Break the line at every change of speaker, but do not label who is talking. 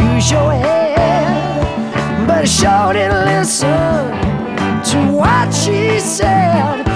use your head, but I sure didn't listen to what she said.